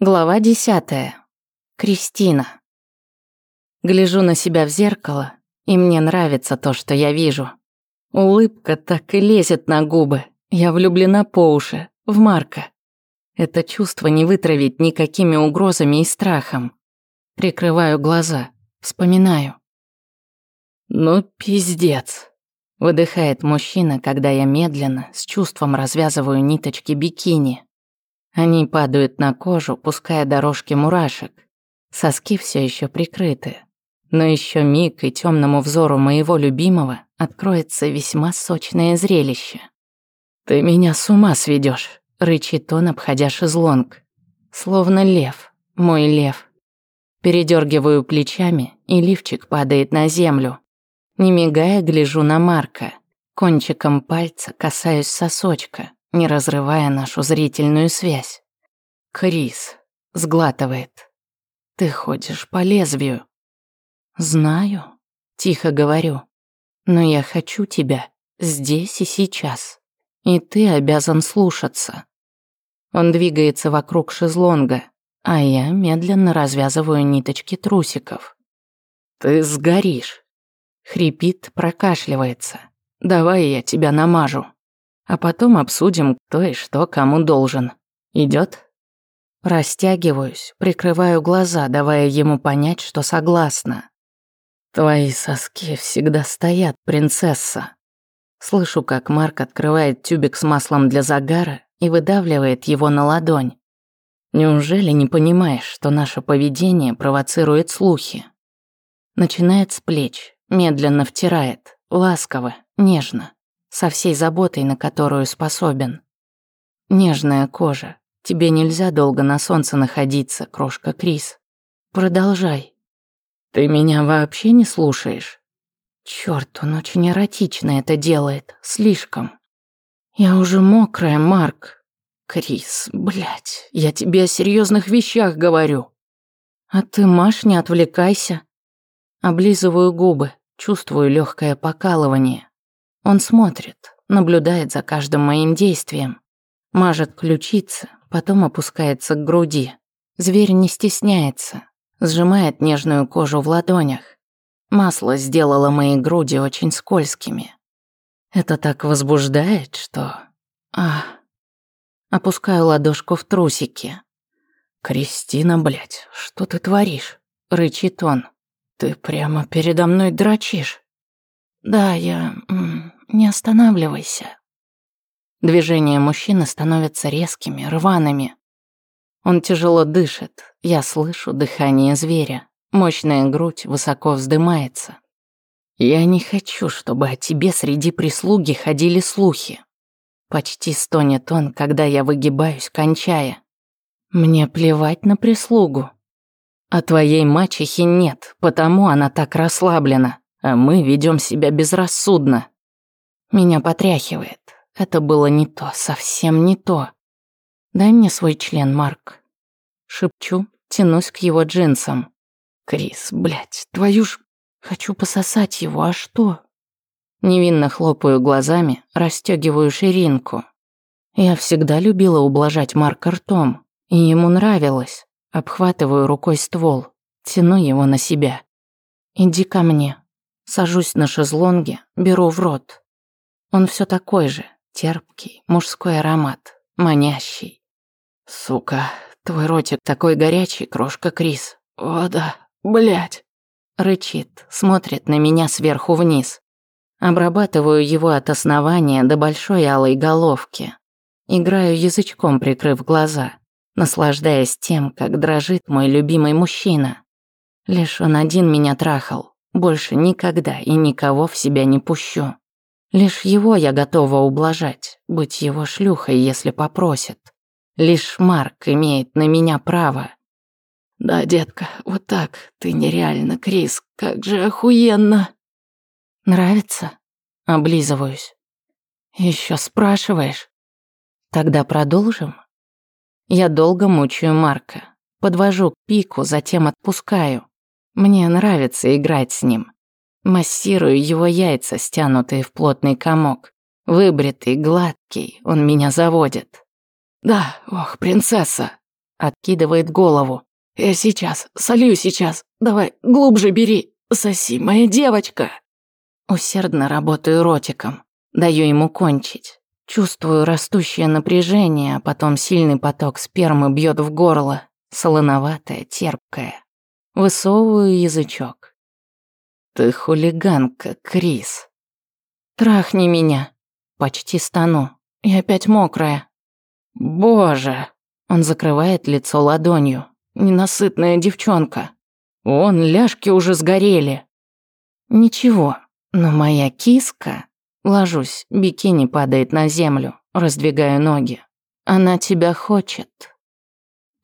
Глава десятая. Кристина. Гляжу на себя в зеркало, и мне нравится то, что я вижу. Улыбка так и лезет на губы. Я влюблена по уши, в Марка. Это чувство не вытравить никакими угрозами и страхом. Прикрываю глаза, вспоминаю. «Ну, пиздец», — выдыхает мужчина, когда я медленно, с чувством развязываю ниточки бикини. Они падают на кожу, пуская дорожки мурашек. Соски все еще прикрыты. Но еще миг и темному взору моего любимого откроется весьма сочное зрелище. «Ты меня с ума сведешь, рычит он, обходя шезлонг. Словно лев, мой лев. Передергиваю плечами, и лифчик падает на землю. Не мигая, гляжу на Марка. Кончиком пальца касаюсь сосочка не разрывая нашу зрительную связь. Крис сглатывает. Ты ходишь по лезвию. Знаю, тихо говорю. Но я хочу тебя здесь и сейчас. И ты обязан слушаться. Он двигается вокруг шезлонга, а я медленно развязываю ниточки трусиков. Ты сгоришь. Хрипит, прокашливается. Давай я тебя намажу а потом обсудим, кто и что кому должен. Идет? Растягиваюсь, прикрываю глаза, давая ему понять, что согласна. Твои соски всегда стоят, принцесса. Слышу, как Марк открывает тюбик с маслом для загара и выдавливает его на ладонь. Неужели не понимаешь, что наше поведение провоцирует слухи? Начинает с плеч, медленно втирает, ласково, нежно со всей заботой, на которую способен. Нежная кожа. Тебе нельзя долго на солнце находиться, крошка Крис. Продолжай. Ты меня вообще не слушаешь? Черт, он очень эротично это делает. Слишком. Я уже мокрая, Марк. Крис, блядь, я тебе о серьезных вещах говорю. А ты, Маш, не отвлекайся. Облизываю губы, чувствую легкое покалывание. Он смотрит, наблюдает за каждым моим действием. Мажет ключицы, потом опускается к груди. Зверь не стесняется, сжимает нежную кожу в ладонях. Масло сделало мои груди очень скользкими. Это так возбуждает, что... А, Опускаю ладошку в трусики. «Кристина, блядь, что ты творишь?» — рычит он. «Ты прямо передо мной дрочишь». «Да, я... не останавливайся». Движения мужчины становятся резкими, рваными. Он тяжело дышит, я слышу дыхание зверя. Мощная грудь высоко вздымается. Я не хочу, чтобы о тебе среди прислуги ходили слухи. Почти стонет он, когда я выгибаюсь, кончая. Мне плевать на прислугу. А твоей мачехи нет, потому она так расслаблена а мы ведем себя безрассудно. Меня потряхивает. Это было не то, совсем не то. Дай мне свой член, Марк. Шепчу, тянусь к его джинсам. Крис, блядь, твою ж... Хочу пососать его, а что? Невинно хлопаю глазами, расстегиваю ширинку. Я всегда любила ублажать Марка ртом, и ему нравилось. Обхватываю рукой ствол, тяну его на себя. «Иди ко мне», Сажусь на шезлонге, беру в рот. Он все такой же, терпкий, мужской аромат, манящий. Сука, твой ротик такой горячий, крошка Крис. О да, блядь. Рычит, смотрит на меня сверху вниз. Обрабатываю его от основания до большой алой головки. Играю язычком, прикрыв глаза, наслаждаясь тем, как дрожит мой любимый мужчина. Лишь он один меня трахал, больше никогда и никого в себя не пущу. Лишь его я готова ублажать, быть его шлюхой, если попросит. Лишь Марк имеет на меня право. Да, детка, вот так, ты нереально, Крис, как же охуенно. Нравится? Облизываюсь. Еще спрашиваешь? Тогда продолжим? Я долго мучаю Марка. Подвожу к пику, затем отпускаю. Мне нравится играть с ним. Массирую его яйца, стянутые в плотный комок. Выбритый, гладкий, он меня заводит. Да, ох, принцесса. откидывает голову. «Я сейчас, солью сейчас. Давай, глубже бери. Соси, моя девочка!» Усердно работаю ротиком. Даю ему кончить. Чувствую растущее напряжение, а потом сильный поток спермы бьет в горло. Солоноватое, терпкое. Высовываю язычок. Ты хулиганка, Крис. Трахни меня. Почти стану. И опять мокрая. Боже. Он закрывает лицо ладонью. Ненасытная девчонка. Он ляжки уже сгорели. Ничего, но моя киска... Ложусь, бикини падает на землю, раздвигаю ноги. Она тебя хочет.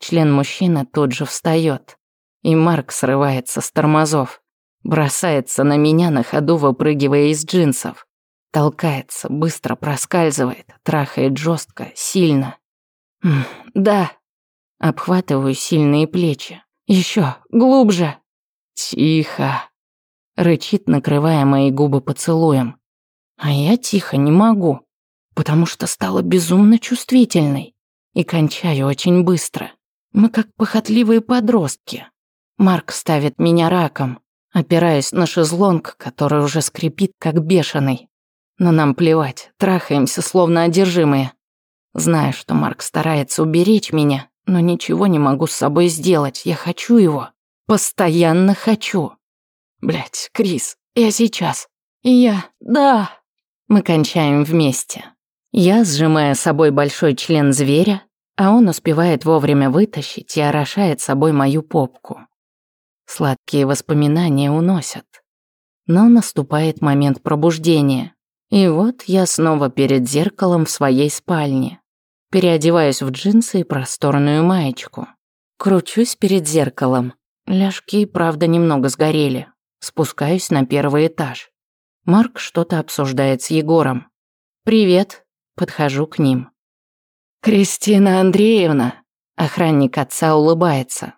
Член мужчины тут же встает, и Марк срывается с тормозов, бросается на меня на ходу, выпрыгивая из джинсов. Толкается, быстро проскальзывает, трахает жестко, сильно. «Да». Обхватываю сильные плечи. Еще глубже. «Тихо», — рычит, накрывая мои губы поцелуем. А я тихо не могу, потому что стала безумно чувствительной и кончаю очень быстро. Мы как похотливые подростки. Марк ставит меня раком, опираясь на шезлонг, который уже скрипит как бешеный. Но нам плевать, трахаемся словно одержимые. Знаю, что Марк старается уберечь меня, но ничего не могу с собой сделать. Я хочу его. Постоянно хочу. Блять, Крис, я сейчас. И я, да. Мы кончаем вместе. Я сжимаю собой большой член зверя, а он успевает вовремя вытащить и орошает собой мою попку. Сладкие воспоминания уносят. Но наступает момент пробуждения. И вот я снова перед зеркалом в своей спальне. Переодеваюсь в джинсы и просторную маечку. Кручусь перед зеркалом. Ляжки, правда, немного сгорели. Спускаюсь на первый этаж. Марк что-то обсуждает с Егором. «Привет», подхожу к ним. «Кристина Андреевна», охранник отца улыбается.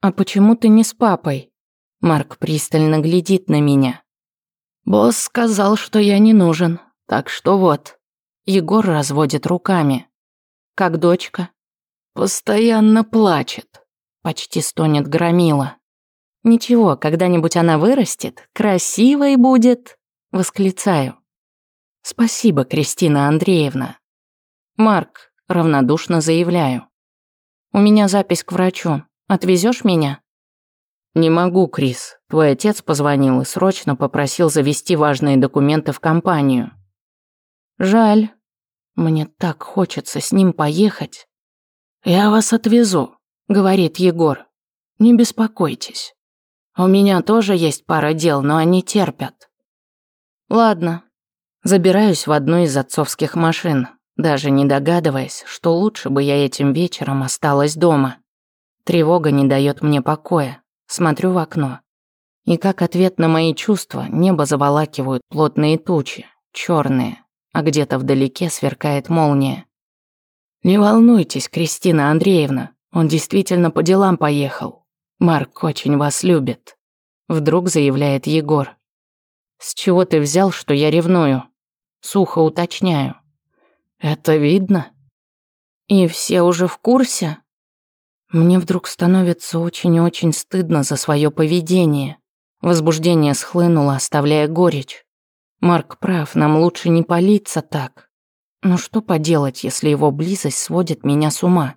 «А почему ты не с папой?» Марк пристально глядит на меня. «Босс сказал, что я не нужен, так что вот». Егор разводит руками. «Как дочка?» «Постоянно плачет», почти стонет громила. «Ничего, когда-нибудь она вырастет, красивой будет», Восклицаю. Спасибо, Кристина Андреевна. Марк, равнодушно заявляю. У меня запись к врачу. Отвезешь меня? Не могу, Крис. Твой отец позвонил и срочно попросил завести важные документы в компанию. Жаль. Мне так хочется с ним поехать. Я вас отвезу, говорит Егор. Не беспокойтесь. У меня тоже есть пара дел, но они терпят. Ладно. Забираюсь в одну из отцовских машин, даже не догадываясь, что лучше бы я этим вечером осталась дома. Тревога не дает мне покоя. Смотрю в окно. И как ответ на мои чувства, небо заволакивают плотные тучи, черные, а где-то вдалеке сверкает молния. «Не волнуйтесь, Кристина Андреевна, он действительно по делам поехал. Марк очень вас любит», — вдруг заявляет Егор. «С чего ты взял, что я ревную?» Сухо уточняю. «Это видно?» «И все уже в курсе?» Мне вдруг становится очень и очень стыдно за свое поведение. Возбуждение схлынуло, оставляя горечь. Марк прав, нам лучше не палиться так. Но что поделать, если его близость сводит меня с ума?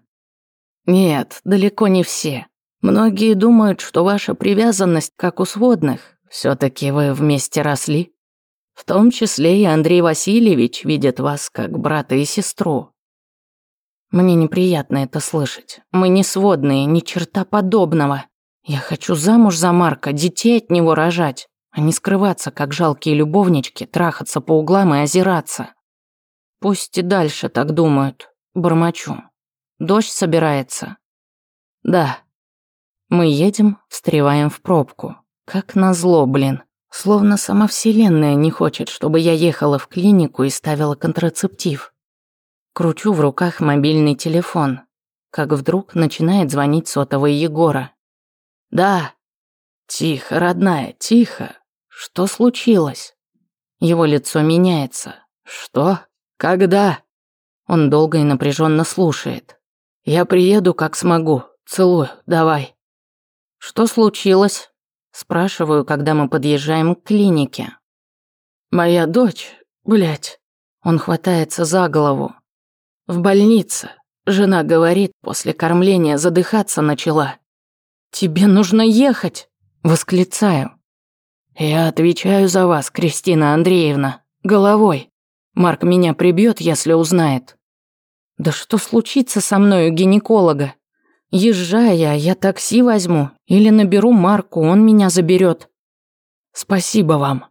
Нет, далеко не все. Многие думают, что ваша привязанность как у сводных, все-таки вы вместе росли. В том числе и Андрей Васильевич видит вас как брата и сестру. Мне неприятно это слышать. Мы не сводные, ни черта подобного. Я хочу замуж за Марка, детей от него рожать, а не скрываться, как жалкие любовнички, трахаться по углам и озираться. Пусть и дальше так думают. Бормочу. Дождь собирается. Да. Мы едем, встреваем в пробку. Как назло, блин. Словно сама вселенная не хочет, чтобы я ехала в клинику и ставила контрацептив. Кручу в руках мобильный телефон. Как вдруг начинает звонить сотовый Егора. «Да». «Тихо, родная, тихо. Что случилось?» Его лицо меняется. «Что? Когда?» Он долго и напряженно слушает. Я приеду, как смогу. Целую, давай. Что случилось? Спрашиваю, когда мы подъезжаем к клинике. Моя дочь, блядь, он хватается за голову. В больнице. Жена говорит, после кормления задыхаться начала. «Тебе нужно ехать!» – восклицаю. «Я отвечаю за вас, Кристина Андреевна. Головой. Марк меня прибьет, если узнает». «Да что случится со мной у гинеколога? Езжая, я такси возьму или наберу Марку, он меня заберет. «Спасибо вам».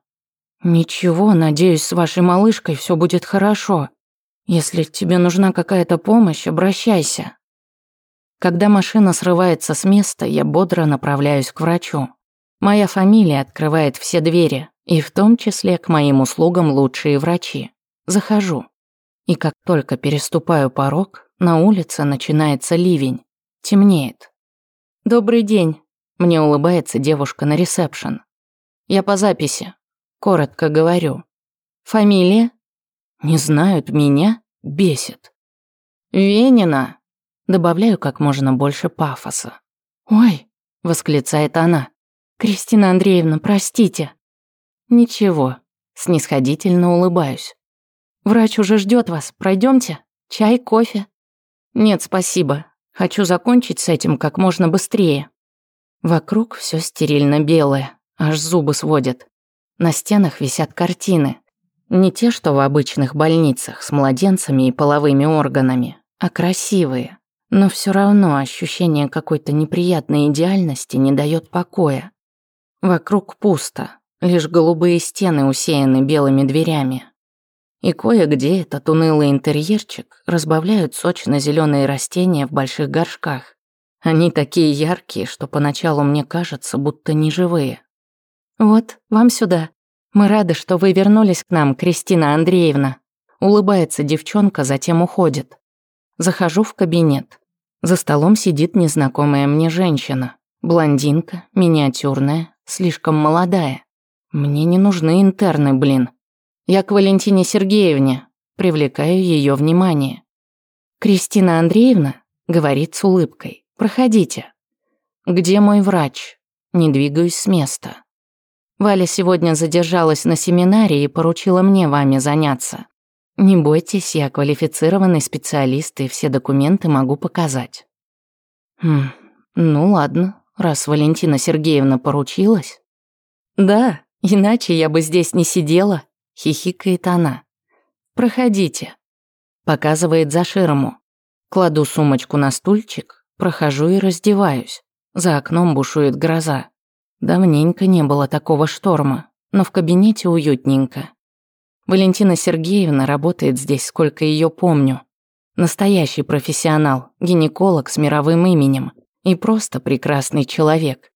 «Ничего, надеюсь, с вашей малышкой все будет хорошо. Если тебе нужна какая-то помощь, обращайся». Когда машина срывается с места, я бодро направляюсь к врачу. Моя фамилия открывает все двери, и в том числе к моим услугам лучшие врачи. Захожу. И как только переступаю порог, на улице начинается ливень. Темнеет. «Добрый день», – мне улыбается девушка на ресепшн. «Я по записи. Коротко говорю. Фамилия?» «Не знают меня? Бесит». «Венина», – добавляю как можно больше пафоса. «Ой», – восклицает она. «Кристина Андреевна, простите». «Ничего», – снисходительно улыбаюсь. «Врач уже ждет вас, пройдемте? Чай, кофе?» «Нет, спасибо. Хочу закончить с этим как можно быстрее». Вокруг все стерильно белое, аж зубы сводят. На стенах висят картины. Не те, что в обычных больницах с младенцами и половыми органами, а красивые. Но все равно ощущение какой-то неприятной идеальности не дает покоя. Вокруг пусто, лишь голубые стены усеяны белыми дверями. И кое-где этот унылый интерьерчик разбавляют сочно зеленые растения в больших горшках. Они такие яркие, что поначалу мне кажется, будто неживые. «Вот, вам сюда. Мы рады, что вы вернулись к нам, Кристина Андреевна». Улыбается девчонка, затем уходит. Захожу в кабинет. За столом сидит незнакомая мне женщина. Блондинка, миниатюрная, слишком молодая. Мне не нужны интерны, блин. Я к Валентине Сергеевне, привлекаю ее внимание. Кристина Андреевна говорит с улыбкой. Проходите. Где мой врач? Не двигаюсь с места. Валя сегодня задержалась на семинаре и поручила мне вами заняться. Не бойтесь, я квалифицированный специалист и все документы могу показать. Хм, ну ладно, раз Валентина Сергеевна поручилась. Да, иначе я бы здесь не сидела, хихикает она. Проходите. Показывает за ширму. Кладу сумочку на стульчик, прохожу и раздеваюсь. За окном бушует гроза. Давненько не было такого шторма, но в кабинете уютненько. Валентина Сергеевна работает здесь, сколько ее помню. Настоящий профессионал, гинеколог с мировым именем и просто прекрасный человек.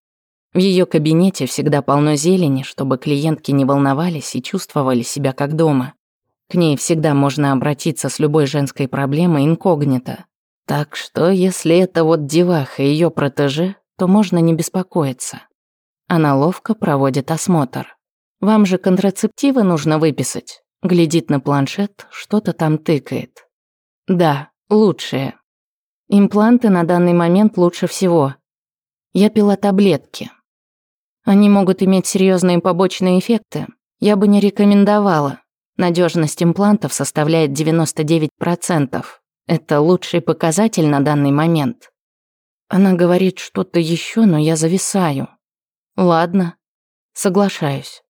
В ее кабинете всегда полно зелени, чтобы клиентки не волновались и чувствовали себя как дома. К ней всегда можно обратиться с любой женской проблемой инкогнито. Так что, если это вот деваха и ее протеже, то можно не беспокоиться. Она ловко проводит осмотр. Вам же контрацептивы нужно выписать. Глядит на планшет, что-то там тыкает. Да, лучшие. Импланты на данный момент лучше всего. Я пила таблетки. Они могут иметь серьезные побочные эффекты. Я бы не рекомендовала. Надежность имплантов составляет 99%. Это лучший показатель на данный момент. Она говорит что-то еще, но я зависаю. Ладно, соглашаюсь.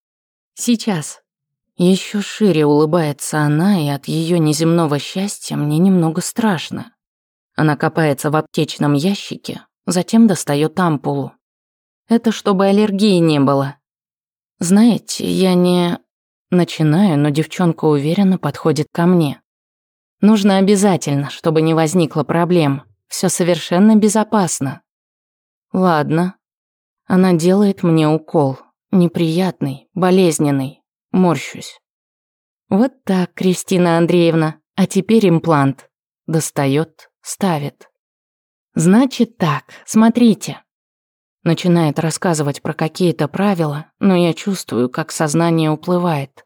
Сейчас. Еще шире улыбается она, и от ее неземного счастья мне немного страшно. Она копается в аптечном ящике, затем достает ампулу. Это чтобы аллергии не было. Знаете, я не... Начинаю, но девчонка уверенно подходит ко мне. Нужно обязательно, чтобы не возникло проблем. Все совершенно безопасно. Ладно, она делает мне укол. Неприятный, болезненный. Морщусь. Вот так, Кристина Андреевна. А теперь имплант. Достает, ставит. Значит так, смотрите. Начинает рассказывать про какие-то правила, но я чувствую, как сознание уплывает.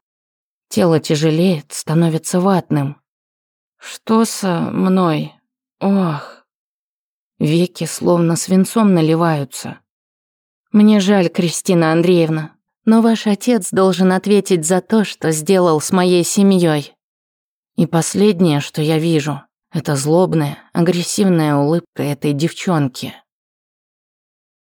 Тело тяжелеет, становится ватным. Что со мной? Ох, Веки словно свинцом наливаются. Мне жаль, Кристина Андреевна, но ваш отец должен ответить за то, что сделал с моей семьей. И последнее, что я вижу, это злобная, агрессивная улыбка этой девчонки.